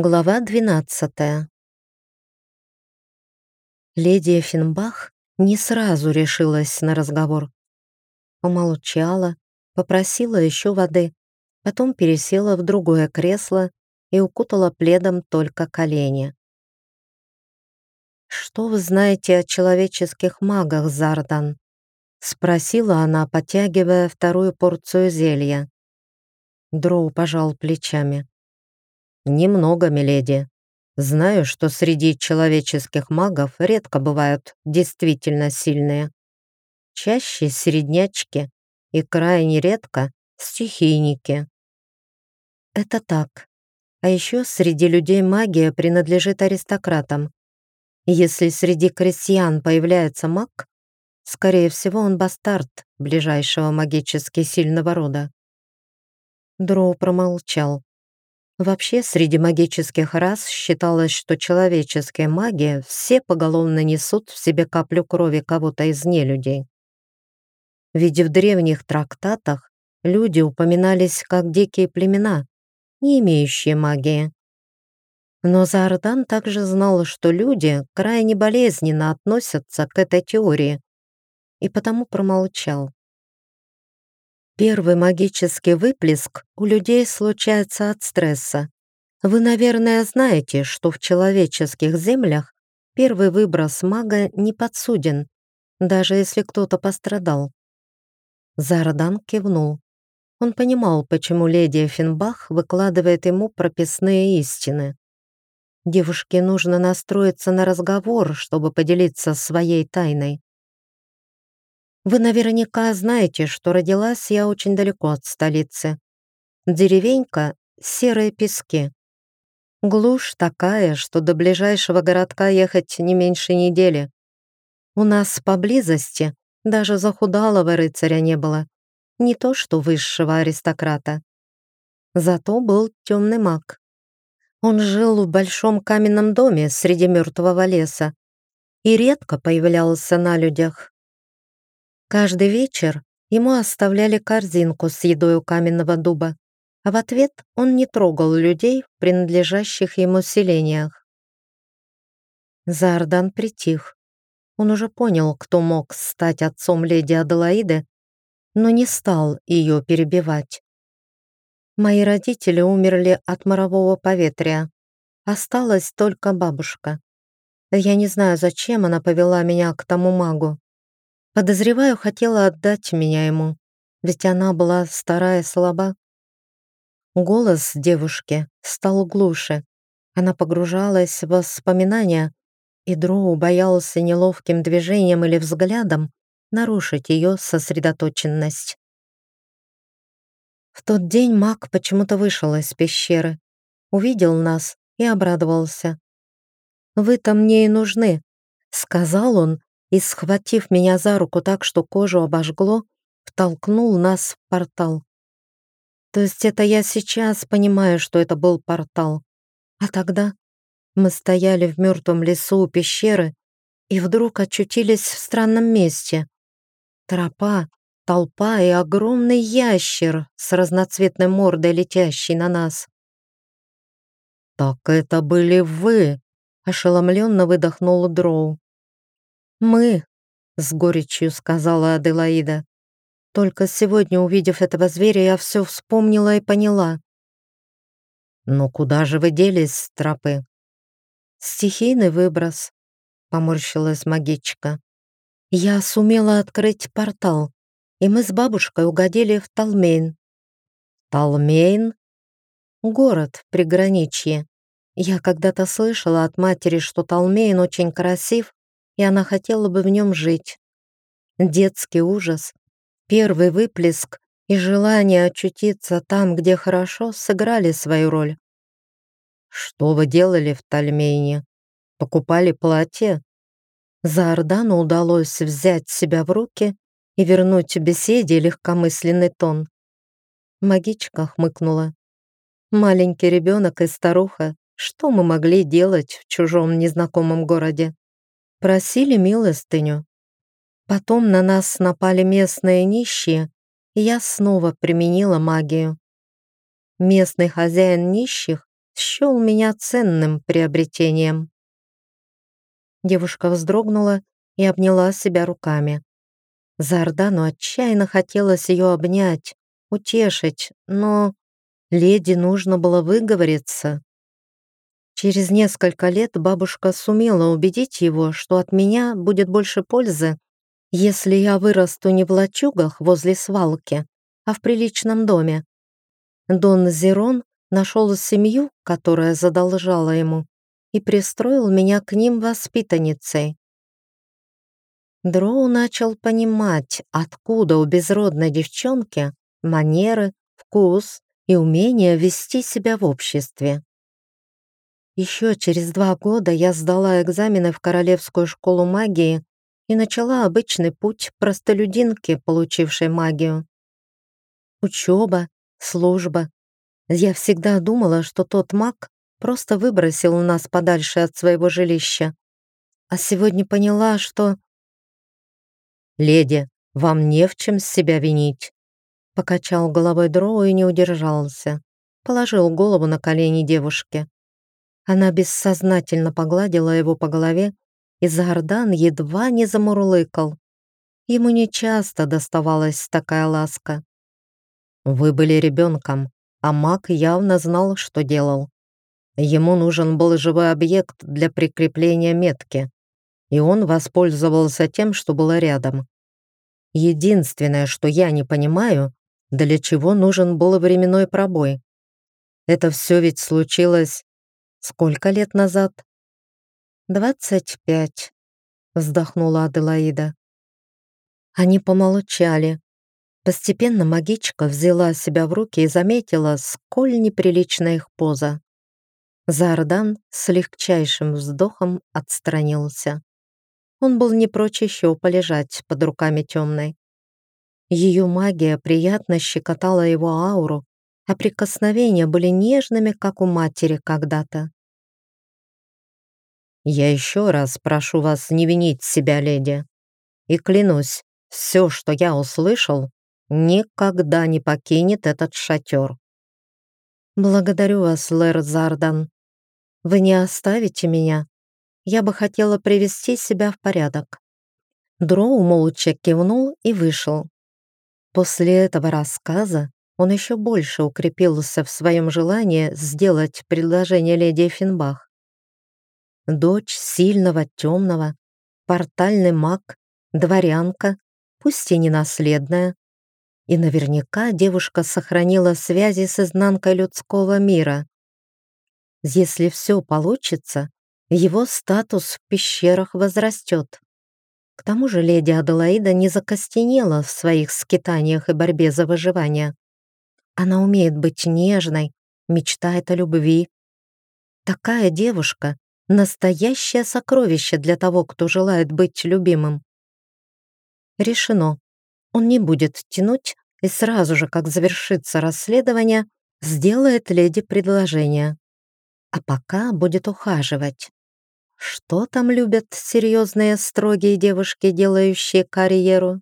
Глава 12 Леди Финбах не сразу решилась на разговор. Умолчала, попросила еще воды, потом пересела в другое кресло и укутала пледом только колени. «Что вы знаете о человеческих магах, Зардан?» — спросила она, потягивая вторую порцию зелья. Дроу пожал плечами. «Немного, миледи. Знаю, что среди человеческих магов редко бывают действительно сильные. Чаще середнячки и крайне редко стихийники. Это так. А еще среди людей магия принадлежит аристократам. Если среди крестьян появляется маг, скорее всего, он бастард ближайшего магически сильного рода. Дроу промолчал. Вообще, среди магических рас считалось, что человеческие маги все поголовно несут в себе каплю крови кого-то из нелюдей. Ведь в древних трактатах люди упоминались как дикие племена, не имеющие магии. Но Зардан также знал, что люди крайне болезненно относятся к этой теории, и потому промолчал. Первый магический выплеск у людей случается от стресса. Вы, наверное, знаете, что в человеческих землях первый выброс мага не подсуден, даже если кто-то пострадал. Зардан кивнул. Он понимал, почему леди Финбах выкладывает ему прописные истины. Девушке нужно настроиться на разговор, чтобы поделиться своей тайной. Вы наверняка знаете, что родилась я очень далеко от столицы. Деревенька — серые пески. Глушь такая, что до ближайшего городка ехать не меньше недели. У нас поблизости даже захудалого рыцаря не было, не то что высшего аристократа. Зато был темный маг. Он жил в большом каменном доме среди мертвого леса и редко появлялся на людях. Каждый вечер ему оставляли корзинку с едой у каменного дуба, а в ответ он не трогал людей принадлежащих ему селениях. Зардан притих. Он уже понял, кто мог стать отцом леди Аделаиды, но не стал ее перебивать. Мои родители умерли от морового поветрия. Осталась только бабушка. Я не знаю, зачем она повела меня к тому магу. Подозреваю, хотела отдать меня ему, ведь она была старая слаба. Голос девушки стал глуше. Она погружалась в воспоминания, и Дроу боялся неловким движением или взглядом нарушить ее сосредоточенность. В тот день маг почему-то вышел из пещеры, увидел нас и обрадовался. «Вы-то мне и нужны», — сказал он и, схватив меня за руку так, что кожу обожгло, втолкнул нас в портал. То есть это я сейчас понимаю, что это был портал. А тогда мы стояли в мертвом лесу у пещеры и вдруг очутились в странном месте. Тропа, толпа и огромный ящер с разноцветной мордой, летящий на нас. «Так это были вы!» — ошеломленно выдохнул Дроу. «Мы», — с горечью сказала Аделаида. «Только сегодня, увидев этого зверя, я все вспомнила и поняла». «Но куда же вы делись с тропы?» «Стихийный выброс», — поморщилась магичка. «Я сумела открыть портал, и мы с бабушкой угодили в Талмейн». «Талмейн?» «Город в приграничье. Я когда-то слышала от матери, что Талмейн очень красив и она хотела бы в нем жить. Детский ужас, первый выплеск и желание очутиться там, где хорошо, сыграли свою роль. «Что вы делали в Тальмейне? Покупали платье?» За Ордану удалось взять себя в руки и вернуть беседе легкомысленный тон. Магичка хмыкнула. «Маленький ребенок и старуха, что мы могли делать в чужом незнакомом городе?» Просили милостыню. Потом на нас напали местные нищие, и я снова применила магию. Местный хозяин нищих счел меня ценным приобретением. Девушка вздрогнула и обняла себя руками. Зардану отчаянно хотелось ее обнять, утешить, но леди нужно было выговориться. Через несколько лет бабушка сумела убедить его, что от меня будет больше пользы, если я вырасту не в лачугах возле свалки, а в приличном доме. Дон Зерон нашел семью, которая задолжала ему, и пристроил меня к ним воспитанницей. Дроу начал понимать, откуда у безродной девчонки манеры, вкус и умение вести себя в обществе. Еще через два года я сдала экзамены в Королевскую школу магии и начала обычный путь простолюдинки, получившей магию. Учеба, служба. Я всегда думала, что тот маг просто выбросил нас подальше от своего жилища. А сегодня поняла, что... «Леди, вам не в чем себя винить», — покачал головой Дроу и не удержался. Положил голову на колени девушки. Она бессознательно погладила его по голове, и Зардан едва не замурлыкал. Ему нечасто доставалась такая ласка. Вы были ребенком, а маг явно знал, что делал. Ему нужен был живой объект для прикрепления метки, и он воспользовался тем, что было рядом. Единственное, что я не понимаю, для чего нужен был временной пробой. Это все ведь случилось сколько лет назад? «Двадцать пять», — вздохнула Аделаида. Они помолчали, Постепенно магичка взяла себя в руки и заметила, сколь неприлична их поза. Зардан с легчайшим вздохом отстранился. Он был не прочь еще полежать под руками темной. Ее магия приятно щекотала его ауру, а прикосновения были нежными, как у матери когда-то. «Я еще раз прошу вас не винить себя, леди, и клянусь, все, что я услышал, никогда не покинет этот шатер. Благодарю вас, Лэр Зардан. Вы не оставите меня? Я бы хотела привести себя в порядок. Дроу молча кивнул и вышел. После этого рассказа он еще больше укрепился в своем желании сделать предложение леди Финбах. Дочь сильного темного, портальный маг, дворянка, пусть и не наследная, и наверняка девушка сохранила связи с изнанкой людского мира. Если все получится, его статус в пещерах возрастет. К тому же леди Аделаида не закостенела в своих скитаниях и борьбе за выживание. Она умеет быть нежной, мечтает о любви. Такая девушка — настоящее сокровище для того, кто желает быть любимым. Решено. Он не будет тянуть и сразу же, как завершится расследование, сделает леди предложение. А пока будет ухаживать. Что там любят серьезные, строгие девушки, делающие карьеру?